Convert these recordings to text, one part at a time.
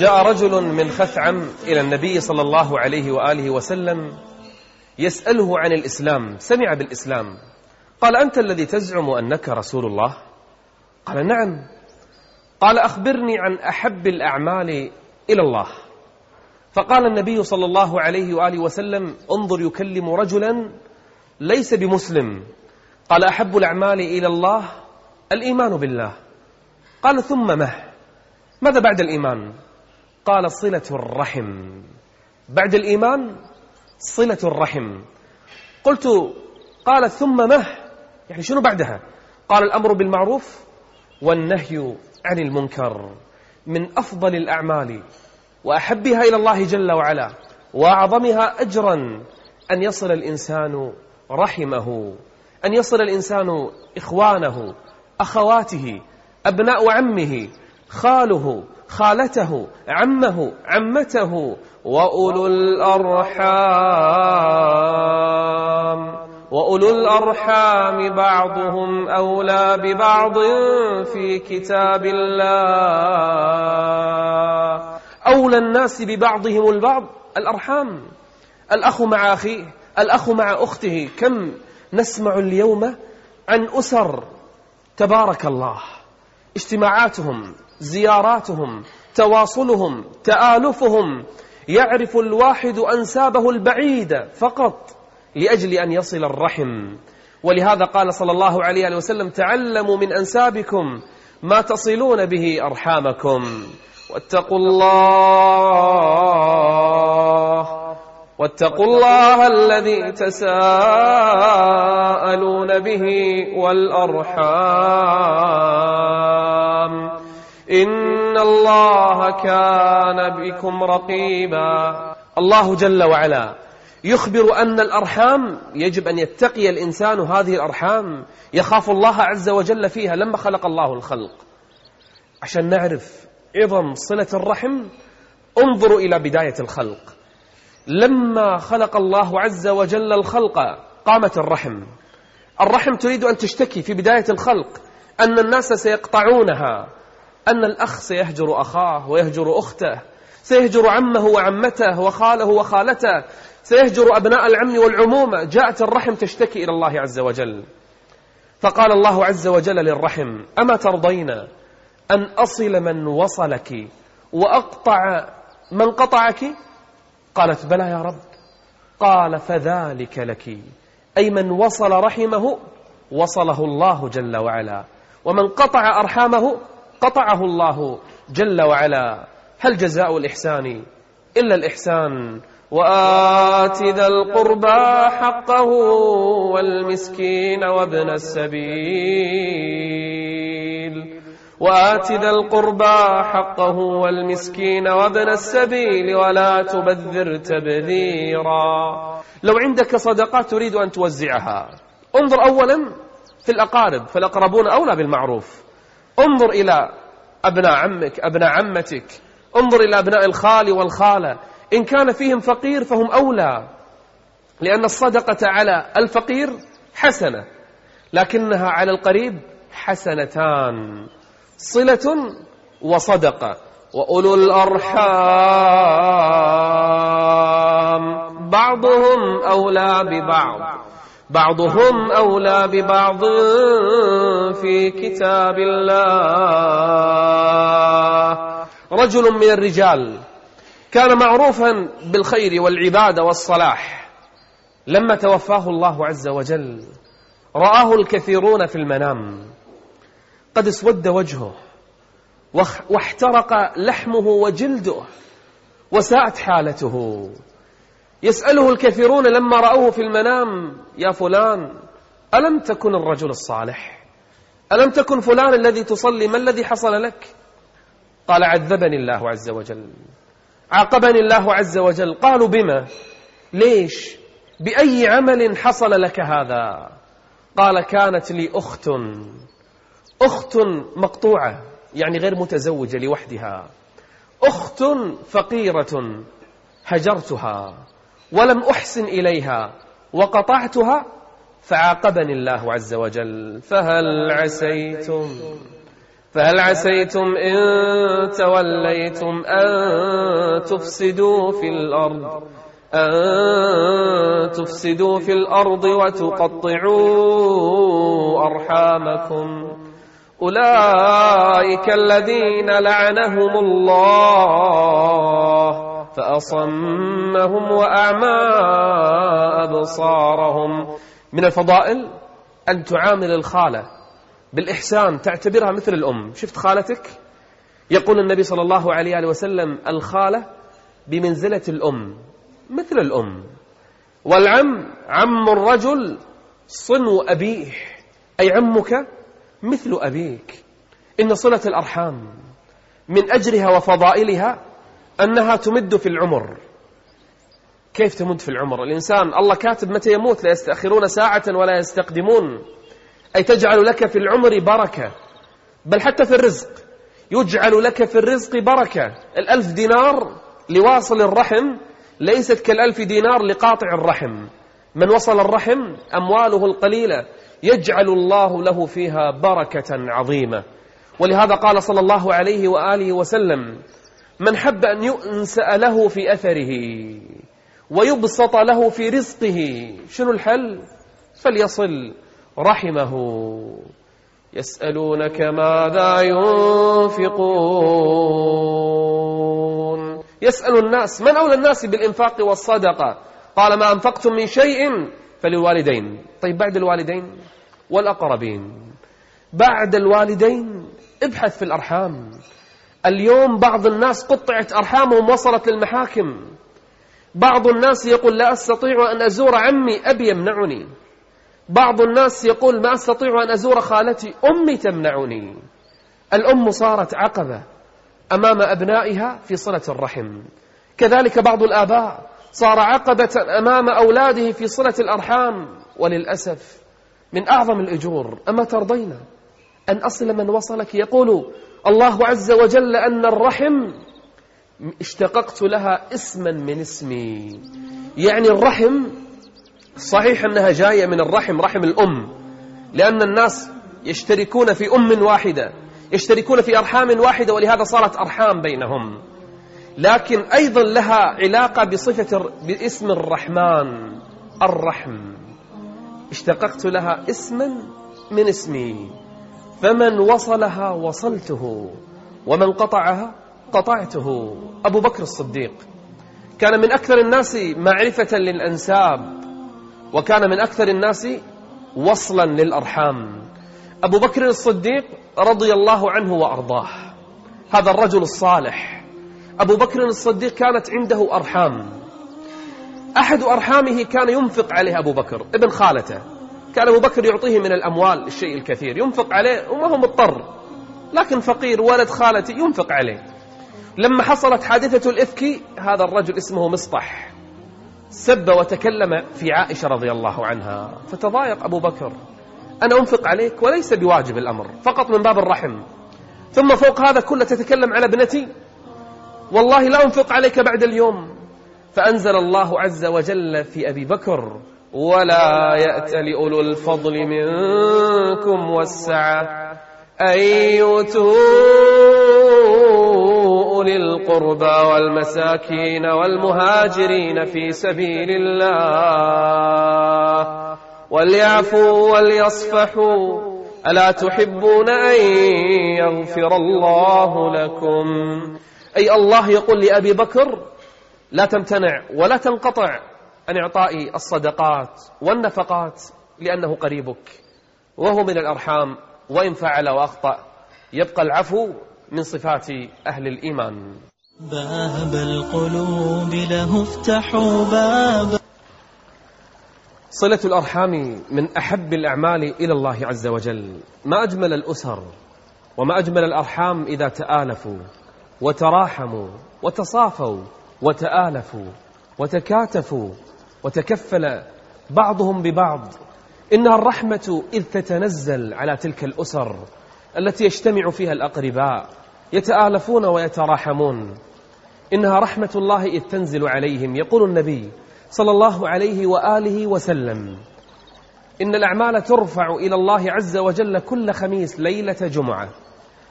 جاء رجل من خثعم إلى النبي صلى الله عليه وآله وسلم يسأله عن الإسلام. سمع بالإسلام. قال أنت الذي تزعم أنك رسول الله؟ قال نعم. قال أخبرني عن أحب الأعمال إلى الله. فقال النبي صلى الله عليه وآله وسلم انظر يكلم رجلا ليس بمسلم. قال أحب الأعمال إلى الله؟ الإيمان بالله. قال ثم مه. ماذا بعد الإيمان؟ قال صلة الرحم. بعد الإيمان صلة الرحم. قلت قال ثم مه. يعني شنو بعدها؟ قال الأمر بالمعروف والنهي عن المنكر. من أفضل الأعمال وأحبها إلى الله جل وعلا وأعظمها أجرا أن يصل الإنسان رحمه. أن يصل الإنسان إخوانه أخواته أبناء عمه خاله خالته عمه عمته وأولو الأرحام. وأولو الأرحام بعضهم أولى ببعض في كتاب الله. أولى الناس ببعضهم البعض الأرحام. الأخ مع أخيه الأخ مع أخته. كم نسمع اليوم عن أسر تبارك الله اجتماعاتهم. زياراتهم تواصلهم تآلفهم. يعرف الواحد أنسابه البعيد فقط لأجل أن يصل الرحم. ولهذا قال صلى الله عليه وسلم تعلموا من أنسابكم ما تصلون به أرحامكم. واتقوا الله واتقوا الله الذي تساءلون به والأرحام. ان الله كان بكم رقيبا الله جل وعلا يخبر أن الأرحام يجب أن يتقي الإنسان هذه الأرحام يخاف الله عز وجل فيها لما خلق الله الخلق عشان نعرف عظم صلة الرحم انظروا إلى بداية الخلق لما خلق الله عز وجل الخلق قامت الرحم الرحم تريد أن تشتكي في بداية الخلق أن الناس سيقطعونها أن الأخ سيهجر أخاه ويهجر أخته سيهجر عمه وعمته وخاله وخالته سيهجر أبناء العم والعمومة. جاءت الرحم تشتكي إلى الله عز وجل. فقال الله عز وجل للرحم أما ترضين أن أصل من وصلك وأقطع من قطعك؟ قالت بلى يا رب. قال فذلك لك. أي من وصل رحمه وصله الله جل وعلا ومن قطع أرحامه قطعه الله جل وعلا. هل جزاء الإحسان إلا الإحسان؟ وآت ذا القربى حقه والمسكين وابن السبيل. وآت ذا القربى حقه والمسكين وابن السبيل ولا تبذر تبذيرا. لو عندك صدقات تريد أن توزعها. انظر أولا في الأقارب فالأقربون أولى بالمعروف. انظر إلى أبناء عمك أبناء عمتك. انظر إلى أبناء الخال والخالة. إن كان فيهم فقير فهم أولى. لأن الصدقة على الفقير حسنة لكنها على القريب حسنتان. صلة وصدقة. وأولو الأرحام. بعضهم أولى ببعض. بعضهم أولى ببعض في كتاب الله. رجل من الرجال كان معروفا بالخير والعبادة والصلاح. لما توفاه الله عز وجل رآه الكثيرون في المنام. قد اسود وجهه واحترق لحمه وجلده وساءت حالته. يسأله الكثيرون لما رأوه في المنام يا فلان ألم تكن الرجل الصالح؟ ألم تكن فلان الذي تصلي؟ ما الذي حصل لك؟ قال عذبني الله عز وجل. عاقبني الله عز وجل. قالوا بما؟ ليش؟ بأي عمل حصل لك هذا؟ قال كانت لي أخت أخت مقطوعة يعني غير متزوجة لوحدها أخت فقيرة هجرتها. ولم أحسن إليها وقطعتها فعاقبني الله عز وجل. فهل عسيتم فهل عسيتم إن توليتم أن تفسدوا في الأرض أن تفسدوا في الأرض وتقطعوا أرحامكم؟ أولئك الذين لعنهم الله فأصمهم وأعمى أبصارهم. من الفضائل أن تعامل الخالة بالإحسان تعتبرها مثل الأم. شفت خالتك؟ يقول النبي صلى الله عليه وسلم الخالة بمنزلة الأم مثل الأم. والعم عم الرجل صنو أبيه أي عمك مثل أبيك. إن صلة الأرحام من أجرها وفضائلها أنها تمد في العمر. كيف تمد في العمر؟ الإنسان الله كاتب متى يموت لا يستأخرون ساعة ولا يستقدمون. أي تجعل لك في العمر بركة. بل حتى في الرزق. يجعل لك في الرزق بركة. الألف دينار لواصل الرحم ليست كالألف دينار لقاطع الرحم. من وصل الرحم أمواله القليلة. يجعل الله له فيها بركة عظيمة. ولهذا قال صلى الله عليه وآله وسلم من حب أن يؤنسأ له في أثره ويبسط له في رزقه. شنو الحل؟ فليصل. رحمه. يسألونك ماذا ينفقون. يسأل الناس. من أولى الناس بالإنفاق والصدقة؟ قال ما أنفقتم من شيء فللوالدين. طيب بعد الوالدين والأقربين. بعد الوالدين ابحث في الأرحام. اليوم بعض الناس قطعت أرحامهم وصلت للمحاكم. بعض الناس يقول لا أستطيع أن أزور عمي أبي يمنعني. بعض الناس يقول ما أستطيع أن أزور خالتي أمي تمنعني. الأم صارت عقبة أمام أبنائها في صلة الرحم. كذلك بعض الآباء صار عقبة أمام أولاده في صلة الأرحام. وللأسف من أعظم الأجور أما ترضين أن أصل من وصلك؟ يقول الله عز وجل أن الرحم اشتققت لها اسما من اسمي. يعني الرحم صحيح أنها جاية من الرحم رحم الأم. لأن الناس يشتركون في أم واحدة يشتركون في أرحام واحدة ولهذا صارت أرحام بينهم لكن أيضا لها علاقة بصفة باسم الرحمن الرحم. اشتققت لها اسما من اسمي. فمن وصلها وصلته ومن قطعها قطعته. أبو بكر الصديق. كان من أكثر الناس معرفة للأنساب وكان من أكثر الناس وصلا للأرحام. أبو بكر الصديق رضي الله عنه وأرضاه. هذا الرجل الصالح. أبو بكر الصديق كانت عنده أرحام. أحد أرحامه كان ينفق عليه أبو بكر ابن خالته. كان أبو بكر يعطيه من الأموال الشيء الكثير. ينفق عليه وما هو مضطر. لكن فقير ولد خالتي ينفق عليه. لما حصلت حادثة الإفكي هذا الرجل اسمه مصطح. سب وتكلم في عائشة رضي الله عنها. فتضايق أبو بكر. أنا أنفق عليك وليس بواجب الأمر فقط من باب الرحم. ثم فوق هذا كله تتكلم على ابنتي. والله لا أنفق عليك بعد اليوم. فأنزل الله عز وجل في أبي بكر. ولا يأت لأولو الفضل منكم والسعة أن يؤتوا أولي القربى والمساكين والمهاجرين في سبيل الله وليعفوا وليصفحوا ألا تحبون أن يغفر الله لكم أي الله يقول لأبي بكر لا تمتنع ولا تنقطع عن إعطاء الصدقات والنفقات لأنه قريبك. وهو من الأرحام وإن فعل وأخطأ يبقى العفو من صفات أهل الإيمان. باب القلوب له افتحوا باب. صلة الأرحام من أحب الأعمال إلى الله عز وجل. ما أجمل الأسر وما أجمل الأرحام إذا تآلفوا وتراحموا وتصافوا وتآلفوا وتكاتفوا وتكفل بعضهم ببعض. إنها الرحمة إذ تتنزل على تلك الأسر التي يجتمع فيها الأقرباء يتآلفون ويتراحمون. إنها رحمة الله إذ تنزل عليهم يقول النبي صلى الله عليه وآله وسلم. إن الأعمال ترفع إلى الله عز وجل كل خميس ليلة جمعة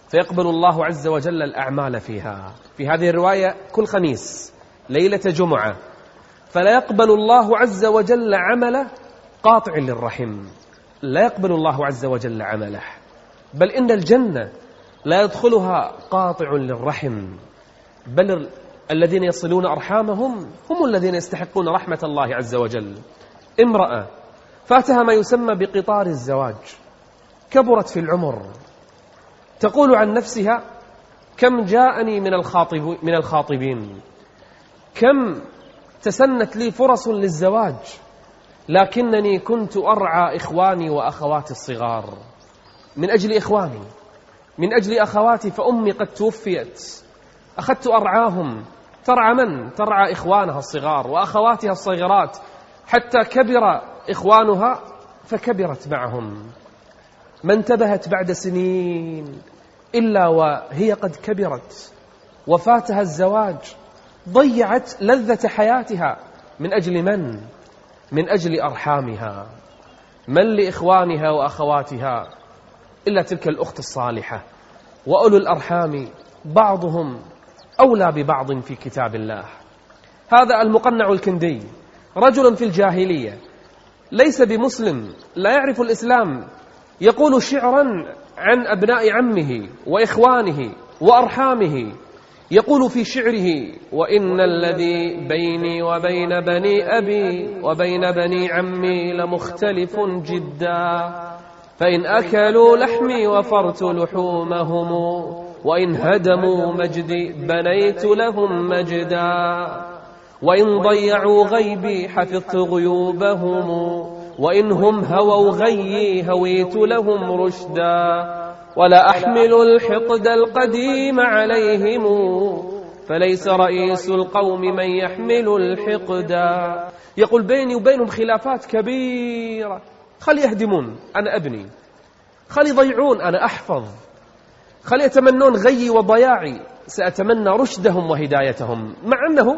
فيقبل الله عز وجل الأعمال فيها. في هذه الرواية كل خميس ليلة جمعة. فلا يقبل الله عز وجل عمله قاطع للرحم. لا يقبل الله عز وجل عمله. بل إن الجنة لا يدخلها قاطع للرحم. بل الذين يصلون أرحامهم هم الذين يستحقون رحمة الله عز وجل. امرأة فأتها ما يسمى بقطار الزواج. كبرت في العمر. تقول عن نفسها كم جاءني من الخاطب من الخاطبين؟ كم تسنت لي فرص للزواج لكنني كنت أرعى إخواني وأخواتي الصغار. من أجل إخواني من أجل أخواتي فأمي قد توفيت. أخذت أرعاهم ترعى من؟ ترعى إخوانها الصغار وأخواتها الصغيرات. حتى كبر إخوانها فكبرت معهم. ما انتبهت بعد سنين إلا وهي قد كبرت. وفاتها الزواج ضيعت لذة حياتها. من أجل من؟ من أجل أرحامها. من لإخوانها وأخواتها؟ إلا تلك الأخت الصالحة. وأولو الأرحام بعضهم أولى ببعض في كتاب الله. هذا المقنع الكندي. رجل في الجاهلية. ليس بمسلم. لا يعرف الإسلام. يقول شعرا عن أبناء عمه وإخوانه وأرحامه. يقول في شعره وإن الذي بيني وبين بني أبي وبين بني عمي لمختلف جدا. فإن أكلوا لحمي وفرت لحومهم وإن هدموا مجدي بنيت لهم مجدا. وإن ضيعوا غيبي حفظت غيوبهم وإن هم هووا غيي هويت لهم رشدا. ولا أحمل الحقد القديم عليهم. فليس رئيس القوم من يحمل الحقد. يقول بيني وبينهم خلافات كبيرة. خلي يهدمون أنا أبني. خلي يضيعون أنا أحفظ. خلي يتمنون غيي وضياعي. سأتمنى رشدهم وهدايتهم. مع أنه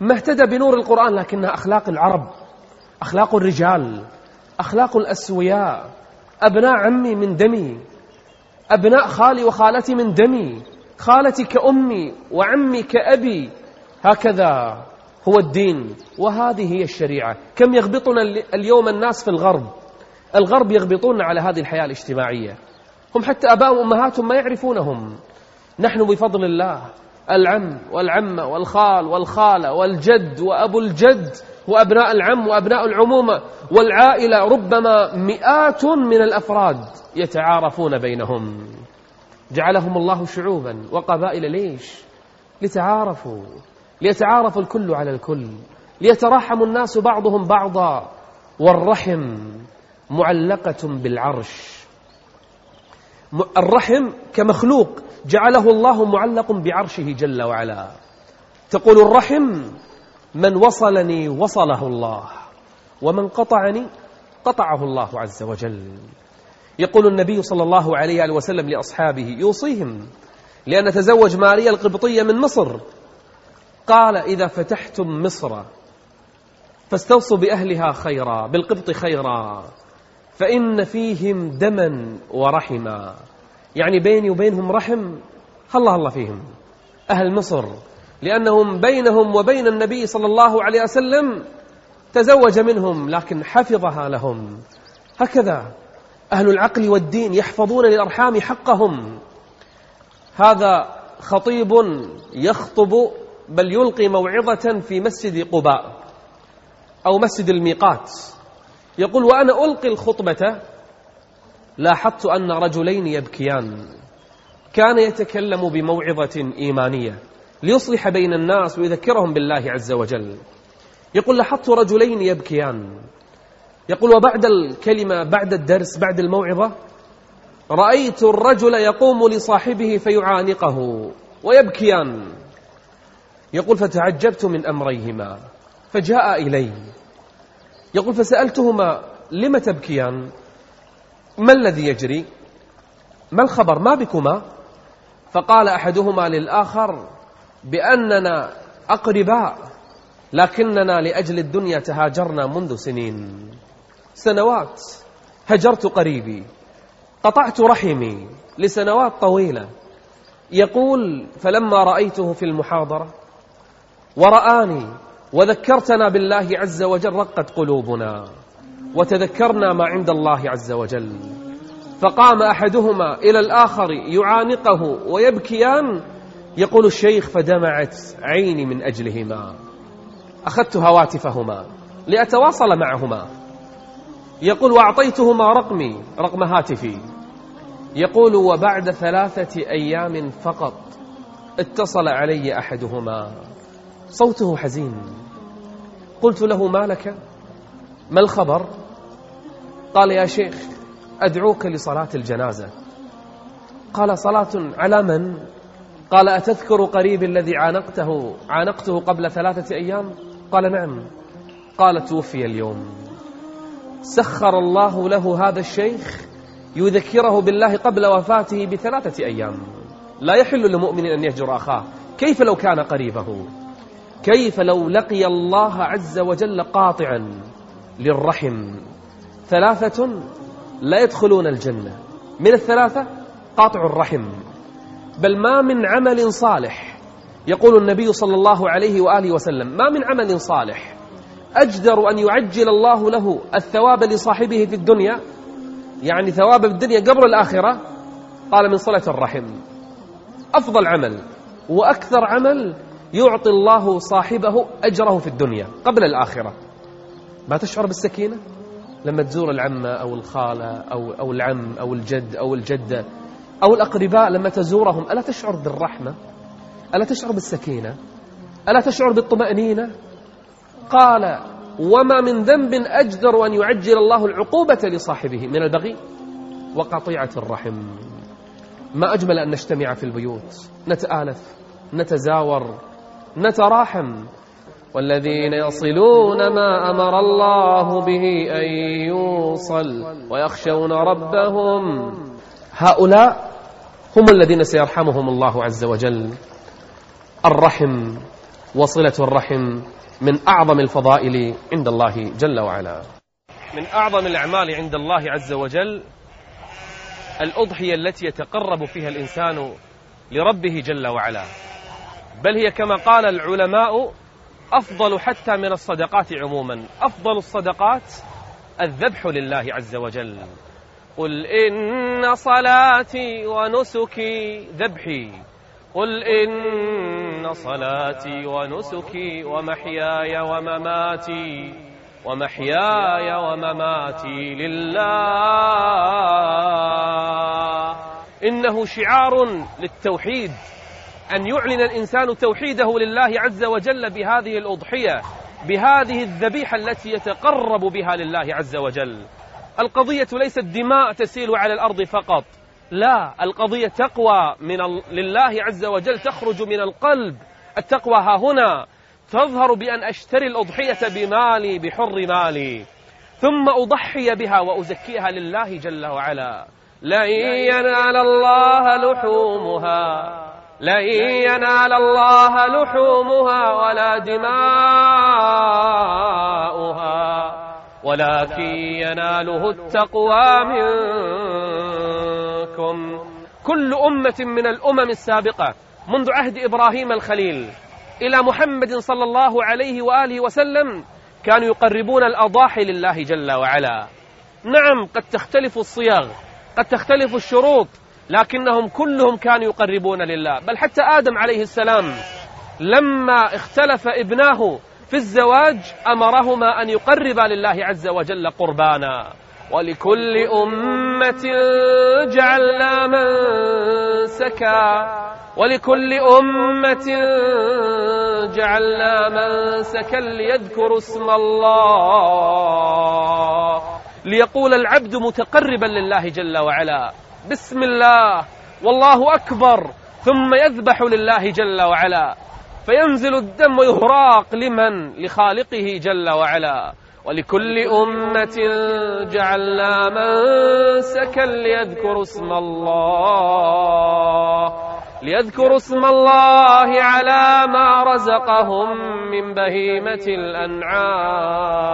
ما اهتدى بنور القرآن لكنها أخلاق العرب أخلاق الرجال أخلاق الأسوياء أبناء عمي من دمي. أبناء خالي وخالتي من دمي خالتي كأمي وعمي كأبي. هكذا هو الدين وهذه هي الشريعة. كم يغبطنا اليوم الناس في الغرب. الغرب يغبطون على هذه الحياة الاجتماعية. هم حتى أباء وأمهاتهم ما يعرفونهم. نحن بفضل الله العم والعمة والخال والخالة والجد وأبو الجد. وأبناء العم وأبناء العمومة والعائلة ربما مئات من الأفراد يتعارفون بينهم. جعلهم الله شعوبا وقبائل ليش؟ لتعارفوا. ليتعارف الكل على الكل. ليتراحم الناس بعضهم بعضا. والرحم معلقة بالعرش. الرحم كمخلوق جعله الله معلق بعرشه جل وعلا. تقول الرحم من وصلني وصله الله ومن قطعني قطعه الله عز وجل. يقول النبي صلى الله عليه وسلم لأصحابه يوصيهم لأن تزوج ماريا القبطية من مصر. قال إذا فتحتم مصر فاستوصوا بأهلها خيرا بالقبط خيرا فإن فيهم دما ورحما. يعني بيني وبينهم رحم الله الله فيهم. أهل مصر لأنهم بينهم وبين النبي صلى الله عليه وسلم تزوج منهم لكن حفظها لهم. هكذا أهل العقل والدين يحفظون للأرحام حقهم. هذا خطيب يخطب بل يلقي موعظة في مسجد قباء أو مسجد الميقات. يقول وأنا ألقي الخطبة لاحظت أن رجلين يبكيان. كان يتكلم بموعظة إيمانية. ليصلح بين الناس ويذكرهم بالله عز وجل. يقول لاحظت رجلين يبكيان. يقول وبعد الكلمة بعد الدرس بعد الموعظة رأيت الرجل يقوم لصاحبه فيعانقه ويبكيان. يقول فتعجبت من أمريهما فجاء إلي. يقول فسألتهما لم تبكيان؟ ما الذي يجري؟ ما الخبر؟ ما بكما؟ فقال أحدهما للآخر بأننا أقرباء لكننا لأجل الدنيا تهاجرنا منذ سنين. سنوات هجرت قريبي قطعت رحمي لسنوات طويلة. يقول فلما رأيته في المحاضرة ورآني وذكرتنا بالله عز وجل رقت قلوبنا وتذكرنا ما عند الله عز وجل. فقام أحدهما إلى الآخر يعانقه ويبكيان يقول الشيخ فدمعت عيني من أجلهما. أخذت هواتفهما لأتواصل معهما. يقول وأعطيتهما رقمي رقم هاتفي. يقول وبعد ثلاثة أيام فقط اتصل علي أحدهما. صوته حزين. قلت له ما لك؟ ما الخبر؟ قال يا شيخ أدعوك لصلاة الجنازة. قال صلاة على من؟ قال أتذكر قريب الذي عانقته عانقته قبل ثلاثة أيام؟ قال نعم. قال توفي اليوم. سخر الله له هذا الشيخ يذكره بالله قبل وفاته بثلاثة أيام. لا يحل لمؤمن أن يهجر أخاه. كيف لو كان قريبه؟ كيف لو لقي الله عز وجل قاطعا للرحم؟ ثلاثة لا يدخلون الجنة. من الثلاثة؟ قاطع الرحم. بل ما من عمل صالح. يقول النبي صلى الله عليه وآله وسلم ما من عمل صالح. أجدر أن يعجل الله له الثواب لصاحبه في الدنيا يعني ثواب الدنيا قبل الآخرة. قال من صلة الرحم. أفضل عمل وأكثر عمل يعطي الله صاحبه أجره في الدنيا قبل الآخرة. ما تشعر بالسكينة؟ لما تزور العمة أو الخالة أو, أو العم أو الجد أو الجدة أو الأقرباء لما تزورهم. ألا تشعر بالرحمة؟ ألا تشعر بالسكينة؟ ألا تشعر بالطمأنينة؟ قال وما من ذنب أجدر أن يعجل الله العقوبة لصاحبه من البغي وقطيعة الرحم. ما أجمل أن نجتمع في البيوت نتآلف نتزاور نتراحم. والذين يصلون ما أمر الله به أن يوصل ويخشون ربهم هؤلاء هم الذين سيرحمهم الله عز وجل. الرحم وصلة الرحم من أعظم الفضائل عند الله جل وعلا. من أعظم الأعمال عند الله عز وجل الأضحية التي يتقرب فيها الإنسان لربه جل وعلا. بل هي كما قال العلماء أفضل حتى من الصدقات عموما. أفضل الصدقات الذبح لله عز وجل. قل إن صلاتي ونسكي ذبحي. قل إن صلاتي ونسكي ومحياي ومماتي ومحياي ومماتي لله. إنه شعار للتوحيد أن يعلن الإنسان توحيده لله عز وجل بهذه الأضحية بهذه الذبيحة التي يتقرب بها لله عز وجل. القضية ليست دماء تسيل على الأرض فقط. لا القضية تقوى من لله عز وجل تخرج من القلب. التقوى ها هنا. تظهر بأن أشتري الأضحية بمالي بحر مالي. ثم أضحي بها وأزكيها لله جل وعلا. لئن ينال الله لحومها. لئن ينال الله لحومها ولا دماء ولكن يناله التقوى منكم. كل أمة من الأمم السابقة منذ عهد إبراهيم الخليل إلى محمد صلى الله عليه وآله وسلم كانوا يقربون الأضاحي لله جل وعلا. نعم قد تختلف الصياغ قد تختلف الشروط لكنهم كلهم كانوا يقربون لله. بل حتى آدم عليه السلام لما اختلف ابناه في الزواج أمرهما أن يقربا لله عز وجل قربانا. ولكل أمة جعلنا من سكا. ولكل أمة جعلنا من سكا ليذكر اسم الله. ليقول العبد متقربا لله جل وعلا. بسم الله. والله أكبر. ثم يذبح لله جل وعلا. فينزل الدم ويهراق لمن؟ لخالقه جل وعلا. ولكل أمة جعلنا منسكا ليذكر اسم الله. ليذكروا اسم الله على ما رزقهم من بهيمة الأنعام.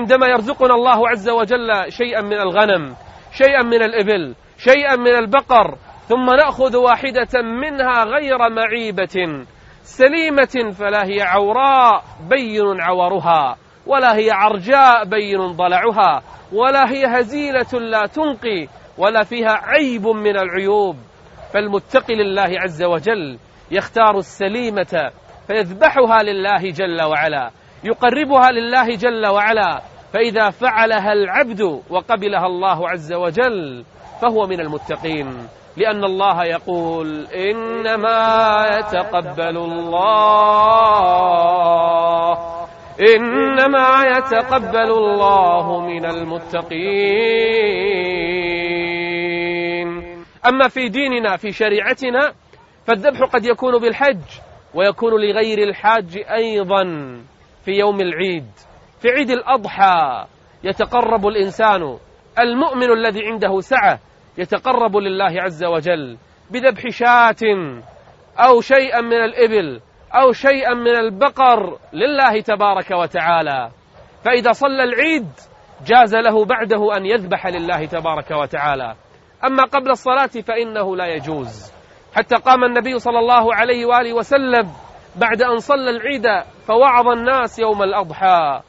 عندما يرزقنا الله عز وجل شيئا من الغنم شيئا من الإبل شيئا من البقر ثم نأخذ واحدة منها غير معيبة سليمة فلا هي عوراء بين عورها ولا هي عرجاء بين ضلعها ولا هي هزيلة لا تنقي ولا فيها عيب من العيوب. فالمتقي لله عز وجل يختار السليمة فيذبحها لله جل وعلا يقربها لله جل وعلا فإذا فعلها العبد وقبلها الله عز وجل فهو من المتقين. لأن الله يقول إنما يتقبل الله إنما يتقبل الله من المتقين. أما في ديننا في شريعتنا فالذبح قد يكون بالحج ويكون لغير الحاج أيضا في يوم العيد. في عيد الأضحى يتقرب الإنسان المؤمن الذي عنده سعة يتقرب لله عز وجل بذبح شاة أو شيئا من الإبل أو شيئا من البقر لله تبارك وتعالى. فإذا صلى العيد جاز له بعده أن يذبح لله تبارك وتعالى. أما قبل الصلاة فإنه لا يجوز. حتى قام النبي صلى الله عليه وآله وسلم بعد أن صلى العيد فوعظ الناس يوم الأضحى.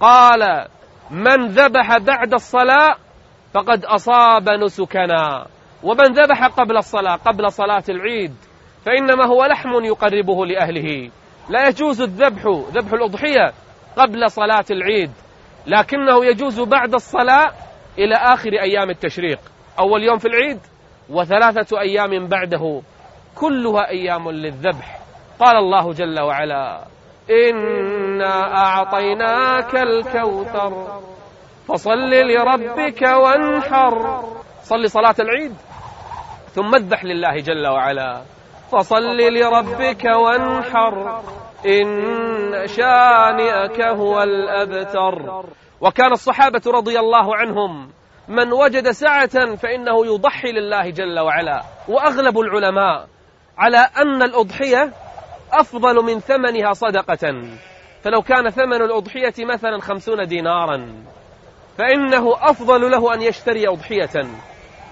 قال من ذبح بعد الصلاة فقد أصاب نسكنا ومن ذبح قبل الصلاة قبل صلاة العيد فإنما هو لحم يقربه لأهله. لا يجوز الذبح ذبح الأضحية قبل صلاة العيد لكنه يجوز بعد الصلاة إلى آخر أيام التشريق. أول يوم في العيد وثلاثة أيام بعده. كلها أيام للذبح. قال الله جل وعلا إنا أعطيناك الكوثر. فصل لربك وانحر. صل صلاة العيد. ثم اذبح لله جل وعلا. فصل لربك وانحر. إن شانئك هو الأبتر. وكان الصحابة رضي الله عنهم من وجد سعة فإنه يضحي لله جل وعلا. وأغلب العلماء على أن الأضحية أفضل من ثمنها صدقة. فلو كان ثمن الأضحية مثلا خمسون ديناراً. فإنه أفضل له أن يشتري أضحية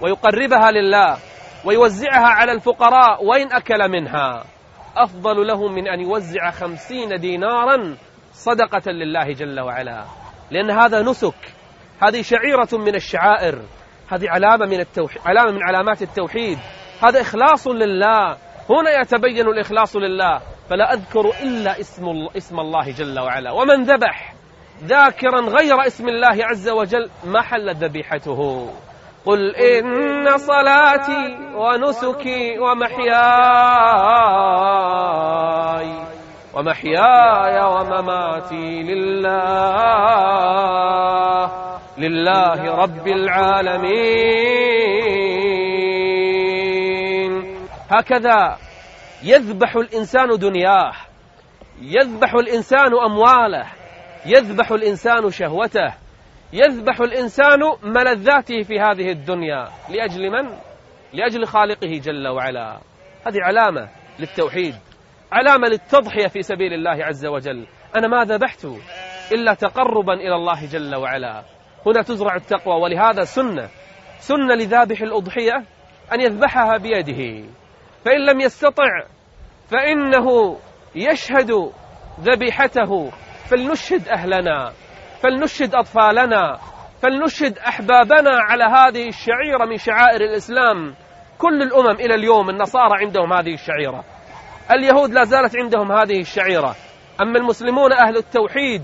ويقربها لله ويوزعها على الفقراء وإن أكل منها. أفضل له من أن يوزع خمسين دينارا صدقة لله جل وعلا. لأن هذا نسك. هذه شعيرة من الشعائر. هذه علامة من, التوحيد علامة من علامات التوحيد. هذا إخلاص لله. هنا يتبين الإخلاص لله. فلا أذكر إلا اسم, اسم الله جل وعلا. ومن ذبح. ذاكرا غير اسم الله عز وجل محل ذبيحته. قل إن صلاتي ونسكي ومحياي ومحياي ومماتي لله لله رب العالمين. هكذا يذبح الإنسان دنياه يذبح الإنسان أمواله يذبح الإنسان شهوته يذبح الإنسان ملذاته في هذه الدنيا. لأجل من؟ لأجل خالقه جل وعلا. هذه علامة للتوحيد علامة للتضحية في سبيل الله عز وجل. أنا ما ذبحت إلا تقربا إلى الله جل وعلا. هنا تزرع التقوى ولهذا سنة سنة لذابح الأضحية أن يذبحها بيده. فإن لم يستطع فإنه يشهد ذبيحته. فلنشهد أهلنا فلنشهد أطفالنا فلنشهد أحبابنا على هذه الشعيرة من شعائر الإسلام. كل الأمم إلى اليوم النصارى عندهم هذه الشعيرة. اليهود لا زالت عندهم هذه الشعيرة. أما المسلمون أهل التوحيد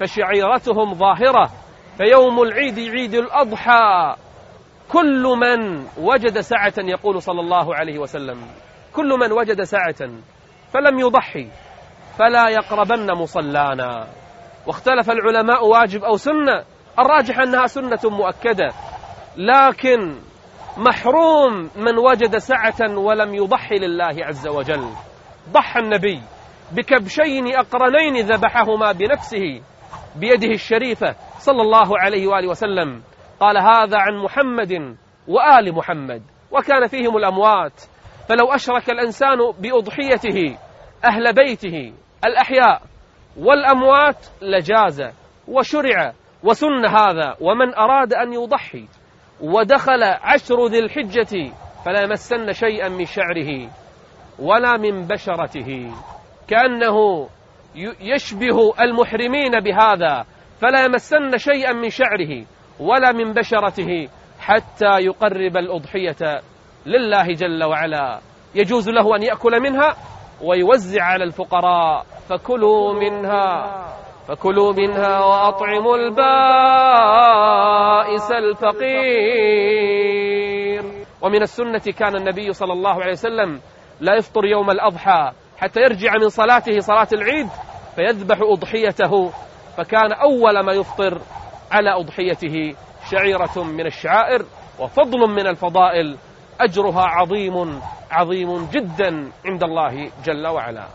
فشعيرتهم ظاهرة. فيوم العيد عيد الأضحى. كل من وجد سعة يقول صلى الله عليه وسلم. كل من وجد سعة فلم يضحي. فلا يقربن مصلانا. واختلف العلماء واجب أو سنة. الراجح أنها سنة مؤكدة. لكن محروم من وجد سعة ولم يضحي لله عز وجل. ضحى النبي بكبشين أقرنين ذبحهما بنفسه بيده الشريفة صلى الله عليه وآله وسلم. قال هذا عن محمد وآل محمد. وكان فيهم الأموات. فلو أشرك الإنسان بأضحيته أهل بيته الأحياء والأموات لجاز وشرع وسن هذا ومن أراد أن يضحي ودخل عشر ذي الحجة فلا يمسن شيئا من شعره ولا من بشرته كأنه يشبه المحرمين بهذا فلا يمسن شيئا من شعره ولا من بشرته حتى يقرب الأضحية لله جل وعلا. يجوز له أن يأكل منها ويوزع على الفقراء فكلوا منها فكلوا منها وأطعموا البائس الفقير. ومن السنة كان النبي صلى الله عليه وسلم لا يفطر يوم الأضحى حتى يرجع من صلاته صلاة العيد فيذبح أضحيته فكان أول ما يفطر على أضحيته شعيرة من الشعائر وفضل من الفضائل. أجرها عظيم عظيم جدا عند الله جل وعلا.